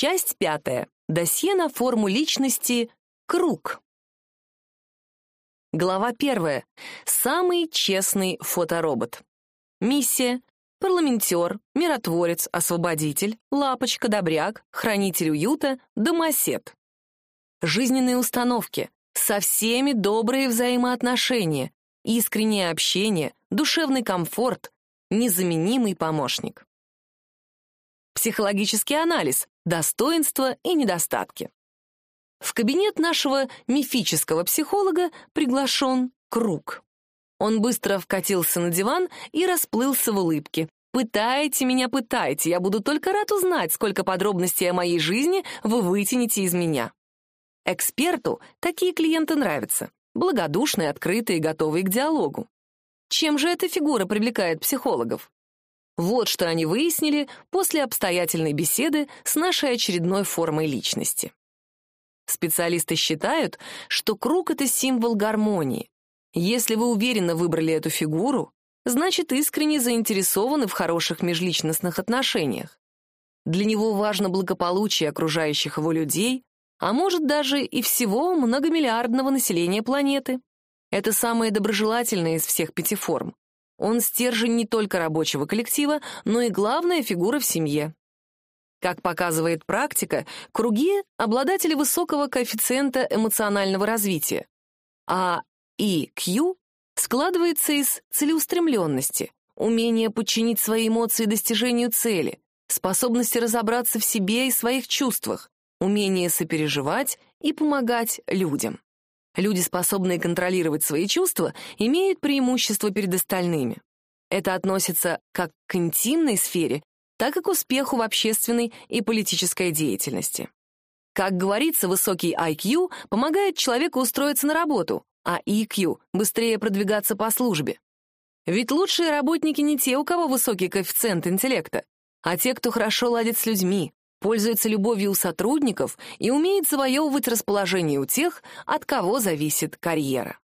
Часть пятая. Досье на форму личности «Круг». Глава первая. Самый честный фоторобот. Миссия. Парламентер, миротворец, освободитель, лапочка, добряк, хранитель уюта, домосед. Жизненные установки. Со всеми добрые взаимоотношения, искреннее общение, душевный комфорт, незаменимый помощник. Психологический анализ, достоинства и недостатки. В кабинет нашего мифического психолога приглашен Круг. Он быстро вкатился на диван и расплылся в улыбке. «Пытайте меня, пытайте, я буду только рад узнать, сколько подробностей о моей жизни вы вытянете из меня». Эксперту такие клиенты нравятся. Благодушные, открытые, готовые к диалогу. Чем же эта фигура привлекает психологов? Вот что они выяснили после обстоятельной беседы с нашей очередной формой личности. Специалисты считают, что круг — это символ гармонии. Если вы уверенно выбрали эту фигуру, значит, искренне заинтересованы в хороших межличностных отношениях. Для него важно благополучие окружающих его людей, а может даже и всего многомиллиардного населения планеты. Это самое доброжелательное из всех пяти форм. Он стержень не только рабочего коллектива, но и главная фигура в семье. Как показывает практика, круги — обладатели высокого коэффициента эмоционального развития, а EQ складывается из целеустремленности, умения подчинить свои эмоции достижению цели, способности разобраться в себе и своих чувствах, умение сопереживать и помогать людям. Люди, способные контролировать свои чувства, имеют преимущество перед остальными. Это относится как к интимной сфере, так и к успеху в общественной и политической деятельности. Как говорится, высокий IQ помогает человеку устроиться на работу, а EQ — быстрее продвигаться по службе. Ведь лучшие работники не те, у кого высокий коэффициент интеллекта, а те, кто хорошо ладит с людьми, пользуется любовью у сотрудников и умеет завоевывать расположение у тех, от кого зависит карьера.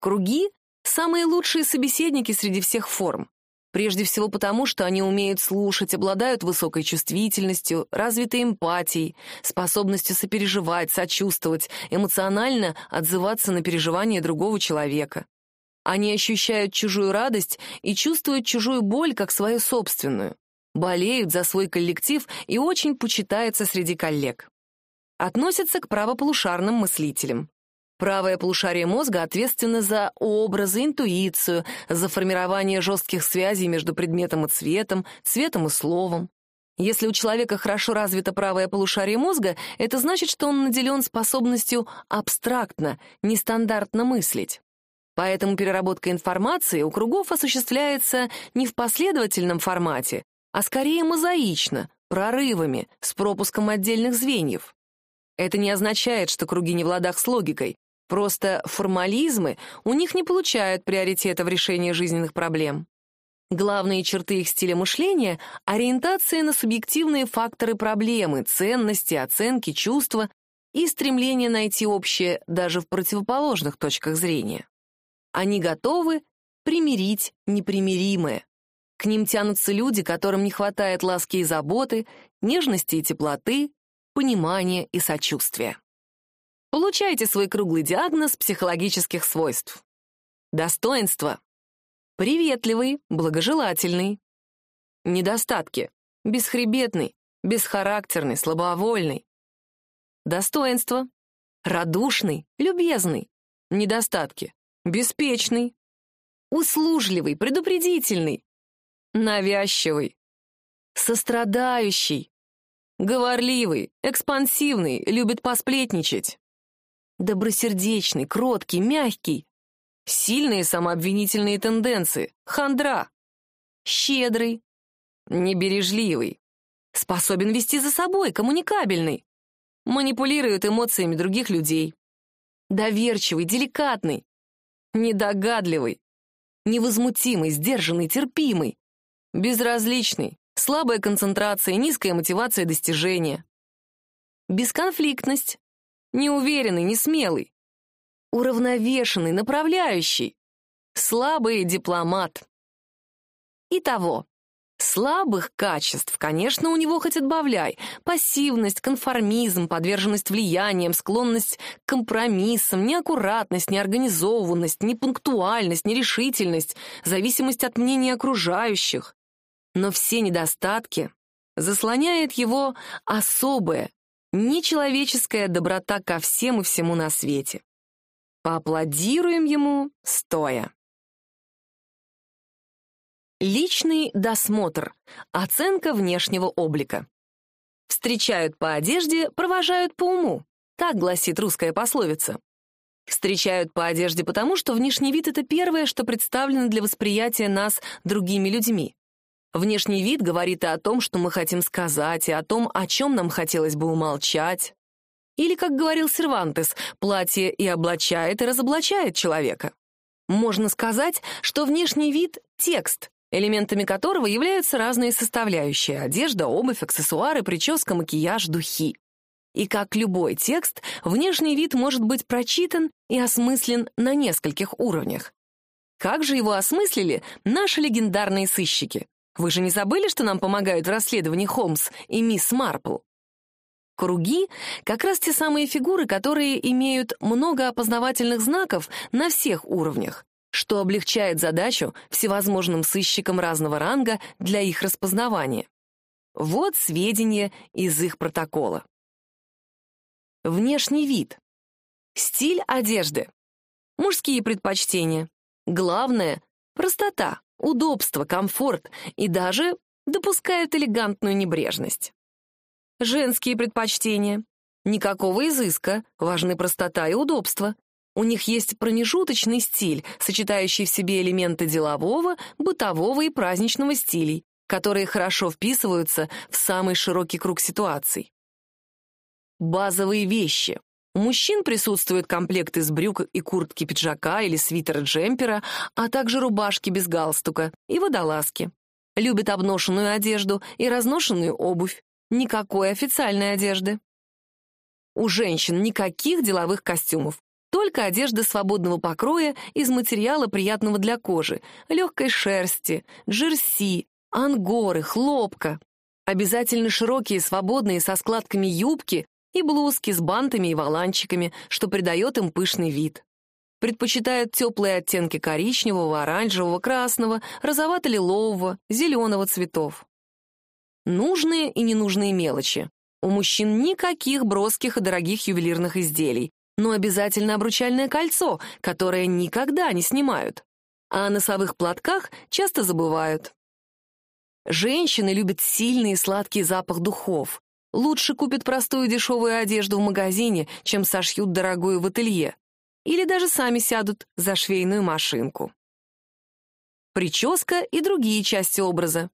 Круги — самые лучшие собеседники среди всех форм. Прежде всего потому, что они умеют слушать, обладают высокой чувствительностью, развитой эмпатией, способностью сопереживать, сочувствовать, эмоционально отзываться на переживания другого человека. Они ощущают чужую радость и чувствуют чужую боль как свою собственную болеют за свой коллектив и очень почитаются среди коллег. Относятся к правополушарным мыслителям. Правое полушарие мозга ответственно за образы, интуицию, за формирование жестких связей между предметом и цветом, цветом и словом. Если у человека хорошо развито правое полушарие мозга, это значит, что он наделен способностью абстрактно, нестандартно мыслить. Поэтому переработка информации у кругов осуществляется не в последовательном формате, а скорее мозаично, прорывами, с пропуском отдельных звеньев. Это не означает, что круги не в ладах с логикой, просто формализмы у них не получают приоритета в решении жизненных проблем. Главные черты их стиля мышления — ориентация на субъективные факторы проблемы, ценности, оценки, чувства и стремление найти общее даже в противоположных точках зрения. Они готовы примирить непримиримое. К ним тянутся люди, которым не хватает ласки и заботы, нежности и теплоты, понимания и сочувствия. Получайте свой круглый диагноз психологических свойств. Достоинства. Приветливый, благожелательный. Недостатки. Бесхребетный, бесхарактерный, слабовольный. Достоинства. Радушный, любезный. Недостатки. Беспечный. Услужливый, предупредительный, навязчивый, сострадающий, говорливый, экспансивный, любит посплетничать, добросердечный, кроткий, мягкий, сильные самообвинительные тенденции, хандра, щедрый, небережливый, способен вести за собой, коммуникабельный, манипулирует эмоциями других людей, доверчивый, деликатный, недогадливый, невозмутимый, сдержанный, терпимый, Безразличный, слабая концентрация, низкая мотивация достижения. Бесконфликтность. Неуверенный, несмелый. Уравновешенный, направляющий. Слабый дипломат. Итого, Слабых качеств, конечно, у него хоть отбавляй. Пассивность, конформизм, подверженность влияниям, склонность к компромиссам, неаккуратность, неорганизованность, непунктуальность, нерешительность, зависимость от мнения окружающих. Но все недостатки заслоняет его особая, нечеловеческая доброта ко всем и всему на свете. Поаплодируем ему стоя. Личный досмотр. Оценка внешнего облика. Встречают по одежде, провожают по уму. Так гласит русская пословица. Встречают по одежде потому, что внешний вид — это первое, что представлено для восприятия нас другими людьми. Внешний вид говорит и о том, что мы хотим сказать, и о том, о чем нам хотелось бы умолчать. Или, как говорил Сервантес, платье и облачает, и разоблачает человека. Можно сказать, что внешний вид — текст, элементами которого являются разные составляющие — одежда, обувь, аксессуары, прическа, макияж, духи. И как любой текст, внешний вид может быть прочитан и осмыслен на нескольких уровнях. Как же его осмыслили наши легендарные сыщики? Вы же не забыли, что нам помогают в расследовании Холмс и мисс Марпл? Круги — как раз те самые фигуры, которые имеют много опознавательных знаков на всех уровнях что облегчает задачу всевозможным сыщикам разного ранга для их распознавания. Вот сведения из их протокола. Внешний вид. Стиль одежды. Мужские предпочтения. Главное — простота, удобство, комфорт и даже допускают элегантную небрежность. Женские предпочтения. Никакого изыска, важны простота и удобство. У них есть промежуточный стиль, сочетающий в себе элементы делового, бытового и праздничного стилей, которые хорошо вписываются в самый широкий круг ситуаций. Базовые вещи. У мужчин присутствуют комплекты из брюк и куртки пиджака или свитера-джемпера, а также рубашки без галстука и водолазки. Любят обношенную одежду и разношенную обувь. Никакой официальной одежды. У женщин никаких деловых костюмов. Только одежда свободного покроя из материала, приятного для кожи, легкой шерсти, джерси, ангоры, хлопка. Обязательно широкие, свободные, со складками юбки и блузки с бантами и воланчиками, что придает им пышный вид. Предпочитают теплые оттенки коричневого, оранжевого, красного, розовато-лилового, зеленого цветов. Нужные и ненужные мелочи. У мужчин никаких броских и дорогих ювелирных изделий, но обязательно обручальное кольцо, которое никогда не снимают. А о носовых платках часто забывают. Женщины любят сильный и сладкий запах духов. Лучше купят простую дешевую одежду в магазине, чем сошьют дорогую в ателье. Или даже сами сядут за швейную машинку. Прическа и другие части образа.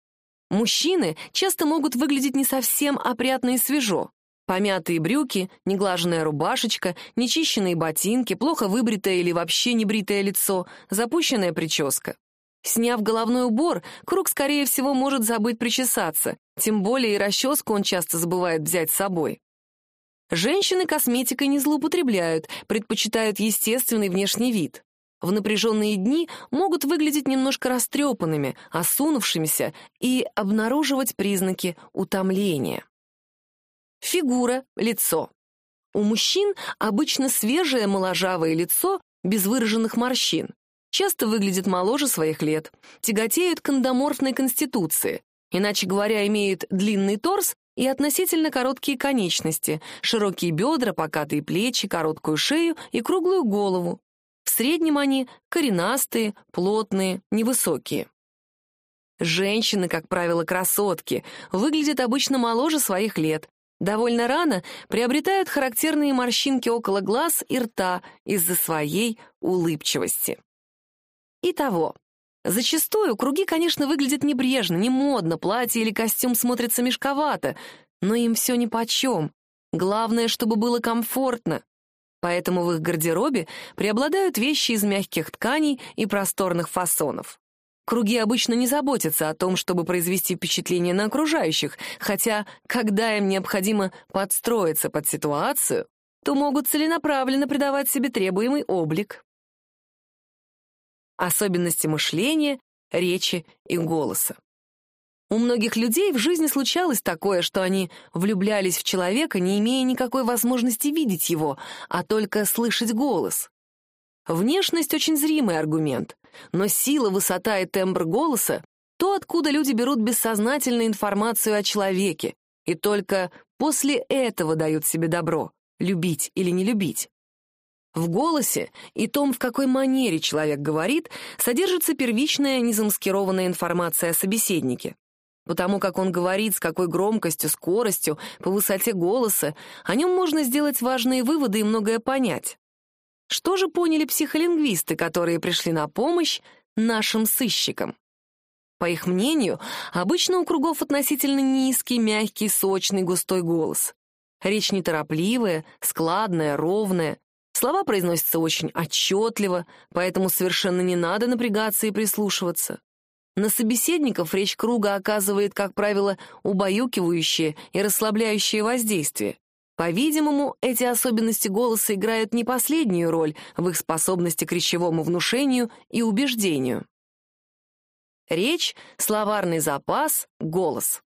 Мужчины часто могут выглядеть не совсем опрятно и свежо. Помятые брюки, неглаженная рубашечка, нечищенные ботинки, плохо выбритое или вообще небритое лицо, запущенная прическа. Сняв головной убор, Круг, скорее всего, может забыть причесаться, тем более и расческу он часто забывает взять с собой. Женщины косметикой не злоупотребляют, предпочитают естественный внешний вид. В напряженные дни могут выглядеть немножко растрепанными, осунувшимися и обнаруживать признаки утомления. Фигура, лицо. У мужчин обычно свежее моложавое лицо без выраженных морщин. Часто выглядит моложе своих лет, тяготеют к эндоморфной конституции, иначе говоря, имеют длинный торс и относительно короткие конечности, широкие бедра, покатые плечи, короткую шею и круглую голову. В среднем они коренастые, плотные, невысокие. Женщины, как правило, красотки, выглядят обычно моложе своих лет, довольно рано приобретают характерные морщинки около глаз и рта из-за своей улыбчивости. Итого, зачастую круги, конечно, выглядят небрежно, не модно, платье или костюм смотрятся мешковато, но им все нипочем. Главное, чтобы было комфортно. Поэтому в их гардеробе преобладают вещи из мягких тканей и просторных фасонов. Круги обычно не заботятся о том, чтобы произвести впечатление на окружающих, хотя, когда им необходимо подстроиться под ситуацию, то могут целенаправленно придавать себе требуемый облик. Особенности мышления, речи и голоса. У многих людей в жизни случалось такое, что они влюблялись в человека, не имея никакой возможности видеть его, а только слышать голос. Внешность — очень зримый аргумент, но сила, высота и тембр голоса — то, откуда люди берут бессознательную информацию о человеке, и только после этого дают себе добро — любить или не любить. В голосе и том, в какой манере человек говорит, содержится первичная незамаскированная информация о собеседнике. Потому как он говорит, с какой громкостью, скоростью, по высоте голоса, о нем можно сделать важные выводы и многое понять. Что же поняли психолингвисты, которые пришли на помощь нашим сыщикам? По их мнению, обычно у кругов относительно низкий, мягкий, сочный, густой голос. Речь неторопливая, складная, ровная. Слова произносятся очень отчетливо, поэтому совершенно не надо напрягаться и прислушиваться. На собеседников речь круга оказывает, как правило, убаюкивающее и расслабляющее воздействие. По-видимому, эти особенности голоса играют не последнюю роль в их способности к речевому внушению и убеждению. Речь, словарный запас, голос.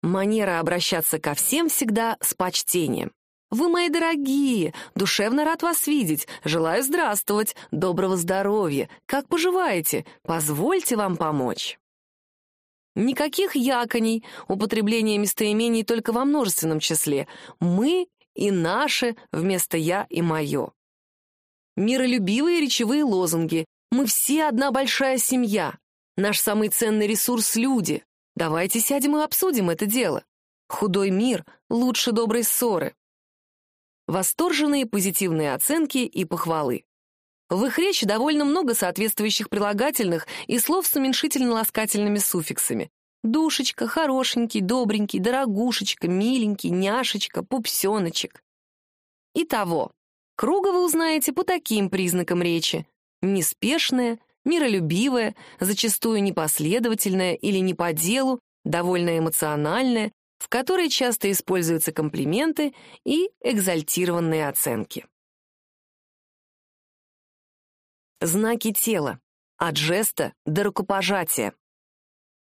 Манера обращаться ко всем всегда с почтением. «Вы мои дорогие, душевно рад вас видеть, желаю здравствовать, доброго здоровья, как поживаете, позвольте вам помочь». Никаких яконей, употребления местоимений только во множественном числе. «Мы» и «наше» вместо «я» и «моё». Миролюбивые речевые лозунги. «Мы все одна большая семья». Наш самый ценный ресурс — люди. Давайте сядем и обсудим это дело. Худой мир лучше доброй ссоры восторженные позитивные оценки и похвалы. В их речи довольно много соответствующих прилагательных и слов с уменьшительно-ласкательными суффиксами. Душечка, хорошенький, добренький, дорогушечка, миленький, няшечка, пупсеночек. Итого, круга вы узнаете по таким признакам речи. Неспешная, миролюбивая, зачастую непоследовательная или не по делу, довольно эмоциональная, в которой часто используются комплименты и экзальтированные оценки. Знаки тела. От жеста до рукопожатия.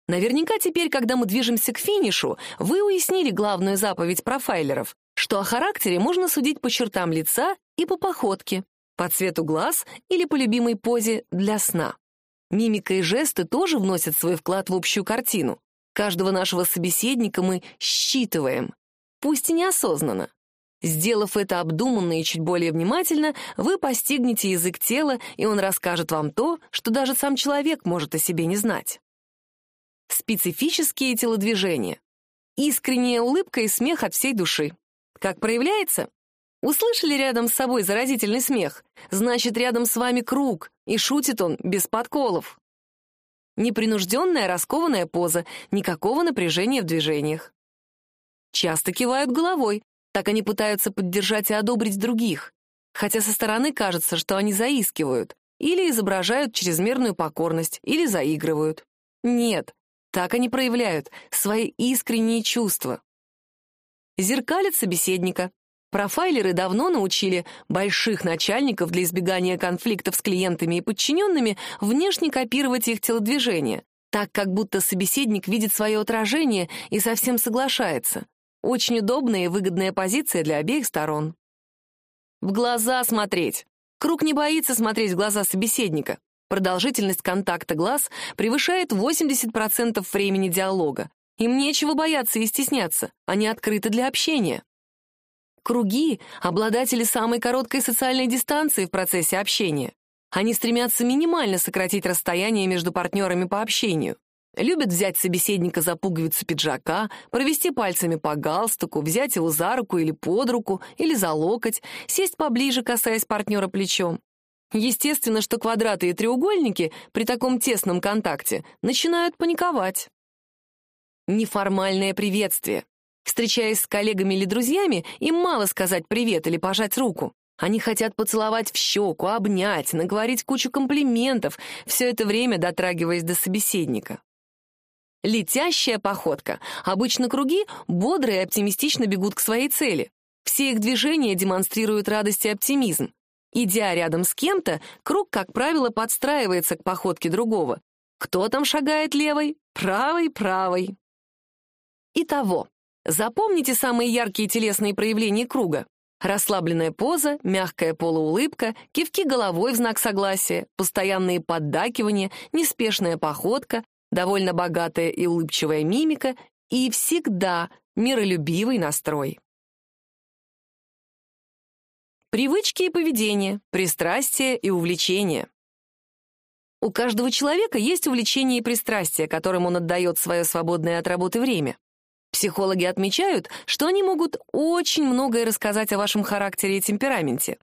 Наверняка теперь, когда мы движемся к финишу, вы уяснили главную заповедь профайлеров, что о характере можно судить по чертам лица и по походке, по цвету глаз или по любимой позе для сна. Мимика и жесты тоже вносят свой вклад в общую картину. Каждого нашего собеседника мы считываем, пусть и неосознанно. Сделав это обдуманно и чуть более внимательно, вы постигнете язык тела, и он расскажет вам то, что даже сам человек может о себе не знать. Специфические телодвижения. Искренняя улыбка и смех от всей души. Как проявляется? Услышали рядом с собой заразительный смех? Значит, рядом с вами круг, и шутит он без подколов. Непринужденная, раскованная поза, никакого напряжения в движениях. Часто кивают головой, так они пытаются поддержать и одобрить других, хотя со стороны кажется, что они заискивают, или изображают чрезмерную покорность, или заигрывают. Нет, так они проявляют свои искренние чувства. Зеркалят собеседника, Профайлеры давно научили больших начальников для избегания конфликтов с клиентами и подчиненными внешне копировать их телодвижения, так как будто собеседник видит свое отражение и совсем соглашается. Очень удобная и выгодная позиция для обеих сторон. В глаза смотреть. Круг не боится смотреть в глаза собеседника. Продолжительность контакта глаз превышает 80% времени диалога. Им нечего бояться и стесняться, они открыты для общения. Круги — обладатели самой короткой социальной дистанции в процессе общения. Они стремятся минимально сократить расстояние между партнерами по общению. Любят взять собеседника за пуговицу пиджака, провести пальцами по галстуку, взять его за руку или под руку, или за локоть, сесть поближе, касаясь партнера плечом. Естественно, что квадраты и треугольники при таком тесном контакте начинают паниковать. Неформальное приветствие. Встречаясь с коллегами или друзьями, им мало сказать привет или пожать руку. Они хотят поцеловать в щеку, обнять, наговорить кучу комплиментов, все это время дотрагиваясь до собеседника. Летящая походка. Обычно круги бодро и оптимистично бегут к своей цели. Все их движения демонстрируют радость и оптимизм. Идя рядом с кем-то, круг, как правило, подстраивается к походке другого. Кто там шагает левой? Правой, правой. Итого, запомните самые яркие телесные проявления круга. Расслабленная поза, мягкая полуулыбка, кивки головой в знак согласия, постоянные поддакивания, неспешная походка, довольно богатая и улыбчивая мимика и всегда миролюбивый настрой. Привычки и поведение, пристрастия и увлечения. У каждого человека есть увлечение и пристрастие, которым он отдает свое свободное от работы время. Психологи отмечают, что они могут очень многое рассказать о вашем характере и темпераменте.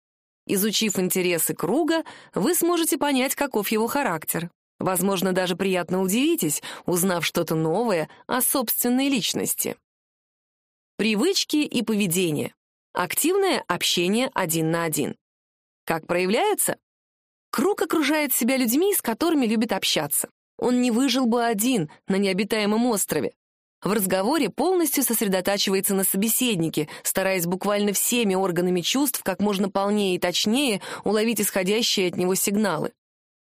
Изучив интересы круга, вы сможете понять, каков его характер. Возможно, даже приятно удивитесь, узнав что-то новое о собственной личности. Привычки и поведение. Активное общение один на один. Как проявляется? Круг окружает себя людьми, с которыми любит общаться. Он не выжил бы один на необитаемом острове. В разговоре полностью сосредотачивается на собеседнике, стараясь буквально всеми органами чувств как можно полнее и точнее уловить исходящие от него сигналы.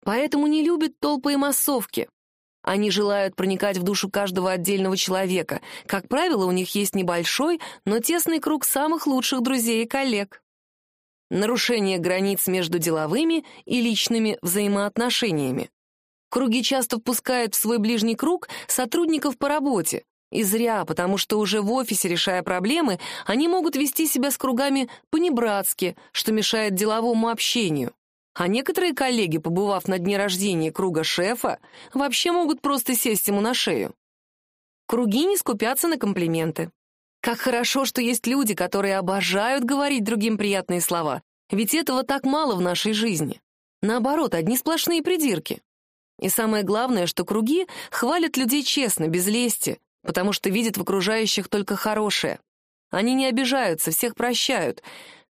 Поэтому не любит толпы и массовки. Они желают проникать в душу каждого отдельного человека. Как правило, у них есть небольшой, но тесный круг самых лучших друзей и коллег. Нарушение границ между деловыми и личными взаимоотношениями. Круги часто впускают в свой ближний круг сотрудников по работе, и зря, потому что уже в офисе, решая проблемы, они могут вести себя с кругами понебратски, что мешает деловому общению. А некоторые коллеги, побывав на дне рождения круга шефа, вообще могут просто сесть ему на шею. Круги не скупятся на комплименты. Как хорошо, что есть люди, которые обожают говорить другим приятные слова, ведь этого так мало в нашей жизни. Наоборот, одни сплошные придирки. И самое главное, что круги хвалят людей честно, без лести, потому что видят в окружающих только хорошее. Они не обижаются, всех прощают.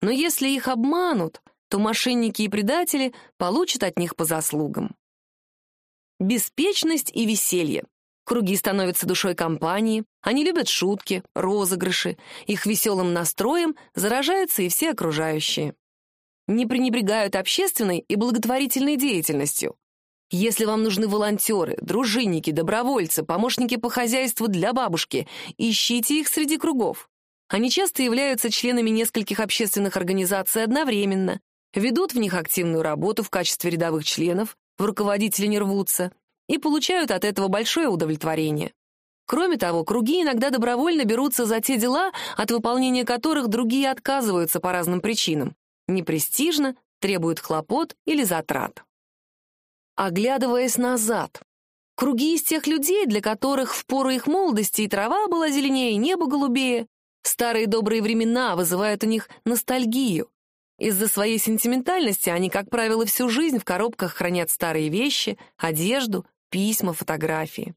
Но если их обманут, то мошенники и предатели получат от них по заслугам. Беспечность и веселье. Круги становятся душой компании, они любят шутки, розыгрыши, их веселым настроем заражаются и все окружающие. Не пренебрегают общественной и благотворительной деятельностью. Если вам нужны волонтеры, дружинники, добровольцы, помощники по хозяйству для бабушки, ищите их среди кругов. Они часто являются членами нескольких общественных организаций одновременно, ведут в них активную работу в качестве рядовых членов, в руководители не рвутся, и получают от этого большое удовлетворение. Кроме того, круги иногда добровольно берутся за те дела, от выполнения которых другие отказываются по разным причинам. Непрестижно, требуют хлопот или затрат оглядываясь назад. Круги из тех людей, для которых в пору их молодости и трава была зеленее, и небо голубее. Старые добрые времена вызывают у них ностальгию. Из-за своей сентиментальности они, как правило, всю жизнь в коробках хранят старые вещи, одежду, письма, фотографии.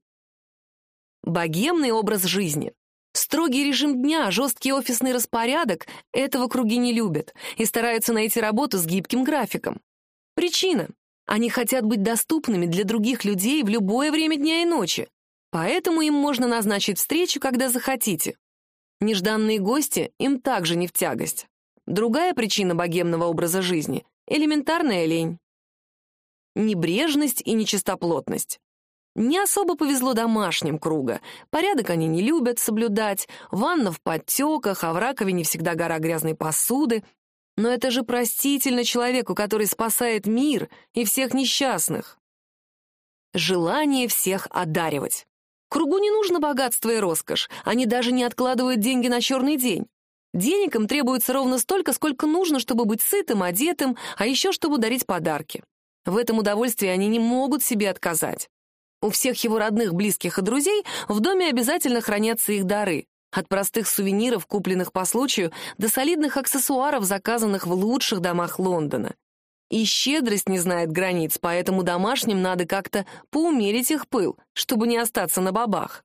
Богемный образ жизни. Строгий режим дня, жесткий офисный распорядок — этого круги не любят и стараются найти работу с гибким графиком. Причина они хотят быть доступными для других людей в любое время дня и ночи, поэтому им можно назначить встречу, когда захотите. Нежданные гости им также не в тягость. Другая причина богемного образа жизни — элементарная лень. Небрежность и нечистоплотность. Не особо повезло домашним круга. Порядок они не любят соблюдать, ванна в подтеках, а в раковине всегда гора грязной посуды, но это же простительно человеку, который спасает мир и всех несчастных. Желание всех одаривать. Кругу не нужно богатство и роскошь, они даже не откладывают деньги на черный день. Денег им требуется ровно столько, сколько нужно, чтобы быть сытым, одетым, а еще чтобы дарить подарки. В этом удовольствии они не могут себе отказать. У всех его родных, близких и друзей в доме обязательно хранятся их дары. От простых сувениров, купленных по случаю, до солидных аксессуаров, заказанных в лучших домах Лондона. И щедрость не знает границ, поэтому домашним надо как-то поумерить их пыл, чтобы не остаться на бабах.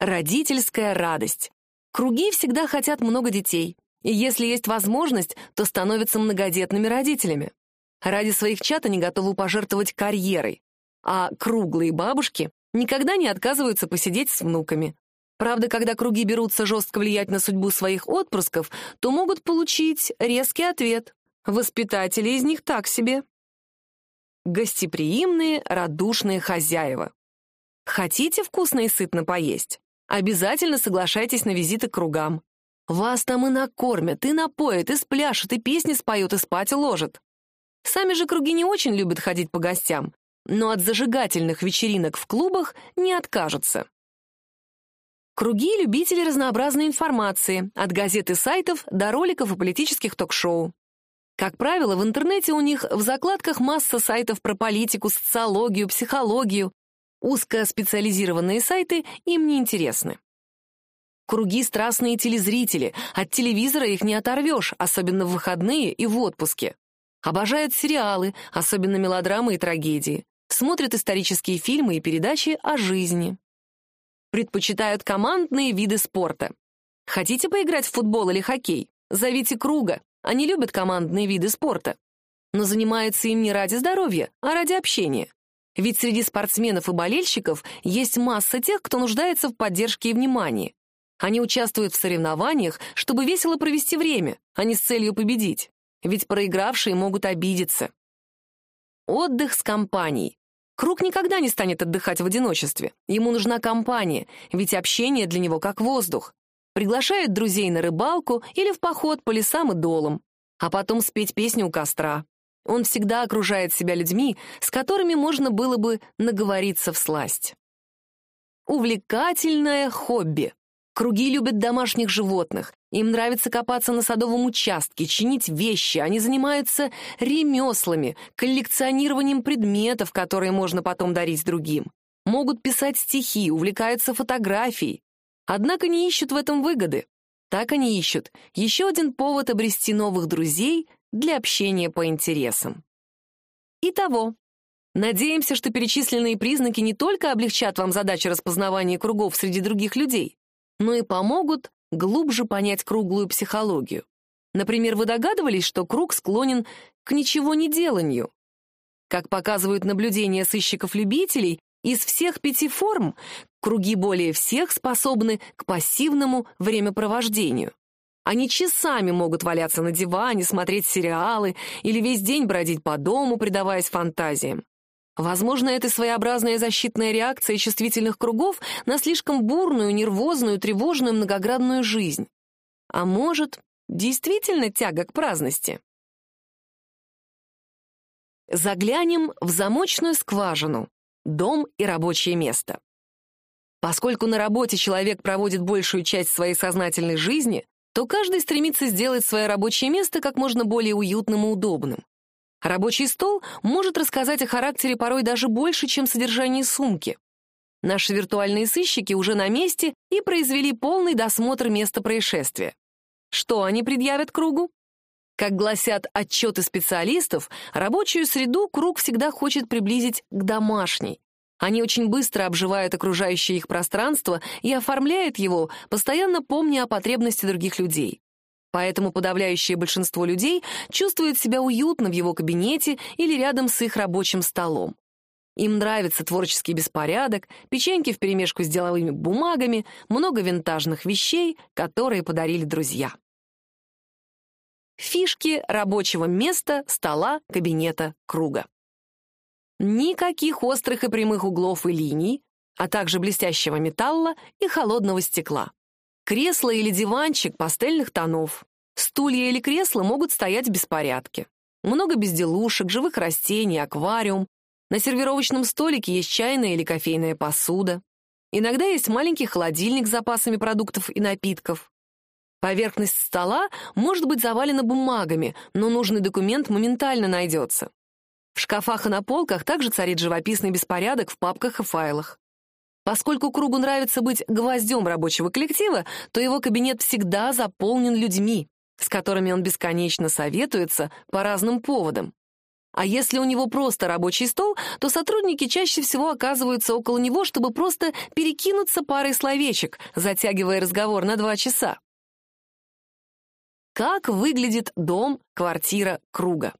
Родительская радость. Круги всегда хотят много детей, и если есть возможность, то становятся многодетными родителями. Ради своих чат они готовы пожертвовать карьерой, а круглые бабушки никогда не отказываются посидеть с внуками. Правда, когда круги берутся жестко влиять на судьбу своих отпрысков, то могут получить резкий ответ. Воспитатели из них так себе. Гостеприимные, радушные хозяева. Хотите вкусно и сытно поесть? Обязательно соглашайтесь на визиты к кругам. Вас там и накормят, и напоят, и спляшут, и песни споют, и спать уложат. Сами же круги не очень любят ходить по гостям, но от зажигательных вечеринок в клубах не откажутся. Круги — любители разнообразной информации, от газет и сайтов до роликов и политических ток-шоу. Как правило, в интернете у них в закладках масса сайтов про политику, социологию, психологию. Узкоспециализированные сайты им не интересны. Круги — страстные телезрители, от телевизора их не оторвешь, особенно в выходные и в отпуске. Обожают сериалы, особенно мелодрамы и трагедии. Смотрят исторические фильмы и передачи о жизни. Предпочитают командные виды спорта. Хотите поиграть в футбол или хоккей? Зовите круга. Они любят командные виды спорта. Но занимаются им не ради здоровья, а ради общения. Ведь среди спортсменов и болельщиков есть масса тех, кто нуждается в поддержке и внимании. Они участвуют в соревнованиях, чтобы весело провести время, а не с целью победить ведь проигравшие могут обидеться. Отдых с компанией. Круг никогда не станет отдыхать в одиночестве. Ему нужна компания, ведь общение для него как воздух. Приглашает друзей на рыбалку или в поход по лесам и долам, а потом спеть песню у костра. Он всегда окружает себя людьми, с которыми можно было бы наговориться в сласть. Увлекательное хобби. Круги любят домашних животных. Им нравится копаться на садовом участке, чинить вещи. Они занимаются ремеслами, коллекционированием предметов, которые можно потом дарить другим. Могут писать стихи, увлекаются фотографией. Однако не ищут в этом выгоды. Так они ищут еще один повод обрести новых друзей для общения по интересам. Итого, надеемся, что перечисленные признаки не только облегчат вам задачу распознавания кругов среди других людей, но и помогут глубже понять круглую психологию. Например, вы догадывались, что круг склонен к ничего не деланию? Как показывают наблюдения сыщиков-любителей, из всех пяти форм круги более всех способны к пассивному времяпровождению. Они часами могут валяться на диване, смотреть сериалы или весь день бродить по дому, предаваясь фантазиям. Возможно, это своеобразная защитная реакция чувствительных кругов на слишком бурную, нервозную, тревожную, многоградную жизнь. А может, действительно тяга к праздности? Заглянем в замочную скважину, дом и рабочее место. Поскольку на работе человек проводит большую часть своей сознательной жизни, то каждый стремится сделать свое рабочее место как можно более уютным и удобным. Рабочий стол может рассказать о характере порой даже больше, чем содержание сумки. Наши виртуальные сыщики уже на месте и произвели полный досмотр места происшествия. Что они предъявят кругу? Как гласят отчеты специалистов, рабочую среду круг всегда хочет приблизить к домашней. Они очень быстро обживают окружающее их пространство и оформляют его, постоянно помня о потребности других людей. Поэтому подавляющее большинство людей чувствует себя уютно в его кабинете или рядом с их рабочим столом. Им нравится творческий беспорядок, печеньки вперемешку с деловыми бумагами, много винтажных вещей, которые подарили друзья. Фишки рабочего места, стола, кабинета, круга. Никаких острых и прямых углов и линий, а также блестящего металла и холодного стекла. Кресло или диванчик пастельных тонов. Стулья или кресла могут стоять в беспорядке. Много безделушек, живых растений, аквариум. На сервировочном столике есть чайная или кофейная посуда. Иногда есть маленький холодильник с запасами продуктов и напитков. Поверхность стола может быть завалена бумагами, но нужный документ моментально найдется. В шкафах и на полках также царит живописный беспорядок в папках и файлах. Поскольку кругу нравится быть гвоздем рабочего коллектива, то его кабинет всегда заполнен людьми, с которыми он бесконечно советуется по разным поводам. А если у него просто рабочий стол, то сотрудники чаще всего оказываются около него, чтобы просто перекинуться парой словечек, затягивая разговор на два часа. Как выглядит дом, квартира, круга?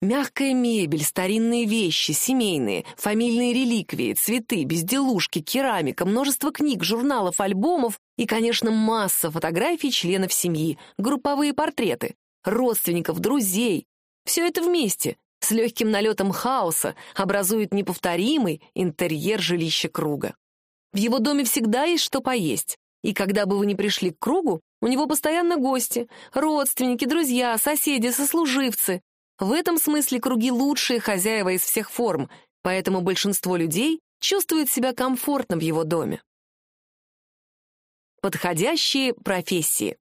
Мягкая мебель, старинные вещи, семейные, фамильные реликвии, цветы, безделушки, керамика, множество книг, журналов, альбомов и, конечно, масса фотографий членов семьи, групповые портреты, родственников, друзей. Все это вместе с легким налетом хаоса образует неповторимый интерьер жилища круга. В его доме всегда есть что поесть, и когда бы вы ни пришли к кругу, у него постоянно гости, родственники, друзья, соседи, сослуживцы. В этом смысле круги лучшие хозяева из всех форм, поэтому большинство людей чувствует себя комфортно в его доме. Подходящие профессии.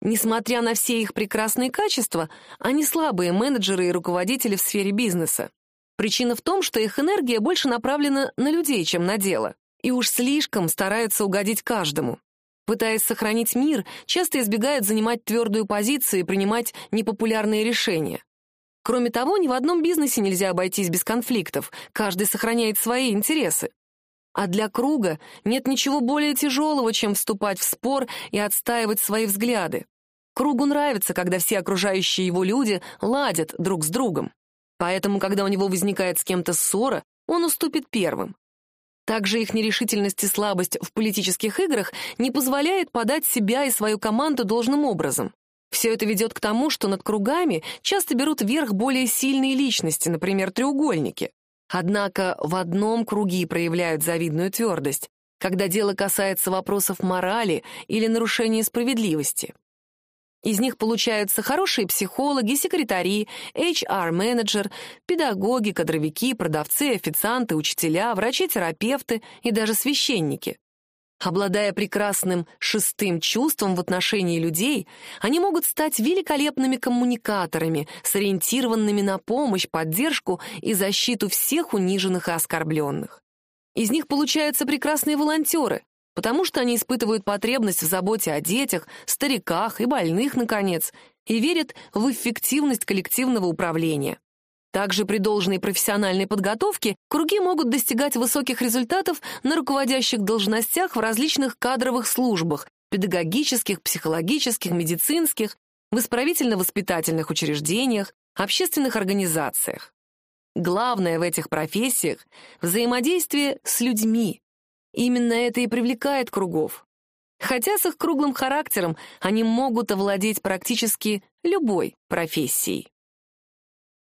Несмотря на все их прекрасные качества, они слабые менеджеры и руководители в сфере бизнеса. Причина в том, что их энергия больше направлена на людей, чем на дело, и уж слишком стараются угодить каждому. Пытаясь сохранить мир, часто избегают занимать твердую позицию и принимать непопулярные решения. Кроме того, ни в одном бизнесе нельзя обойтись без конфликтов, каждый сохраняет свои интересы. А для круга нет ничего более тяжелого, чем вступать в спор и отстаивать свои взгляды. Кругу нравится, когда все окружающие его люди ладят друг с другом. Поэтому, когда у него возникает с кем-то ссора, он уступит первым. Также их нерешительность и слабость в политических играх не позволяет подать себя и свою команду должным образом. Все это ведет к тому, что над кругами часто берут верх более сильные личности, например, треугольники. Однако в одном круги проявляют завидную твердость, когда дело касается вопросов морали или нарушения справедливости. Из них получаются хорошие психологи, секретари, HR-менеджер, педагоги, кадровики, продавцы, официанты, учителя, врачи-терапевты и даже священники. Обладая прекрасным шестым чувством в отношении людей, они могут стать великолепными коммуникаторами, сориентированными на помощь, поддержку и защиту всех униженных и оскорбленных. Из них получаются прекрасные волонтеры, потому что они испытывают потребность в заботе о детях, стариках и больных, наконец, и верят в эффективность коллективного управления. Также при должной профессиональной подготовке круги могут достигать высоких результатов на руководящих должностях в различных кадровых службах, педагогических, психологических, медицинских, в исправительно-воспитательных учреждениях, общественных организациях. Главное в этих профессиях — взаимодействие с людьми, Именно это и привлекает кругов. Хотя с их круглым характером они могут овладеть практически любой профессией.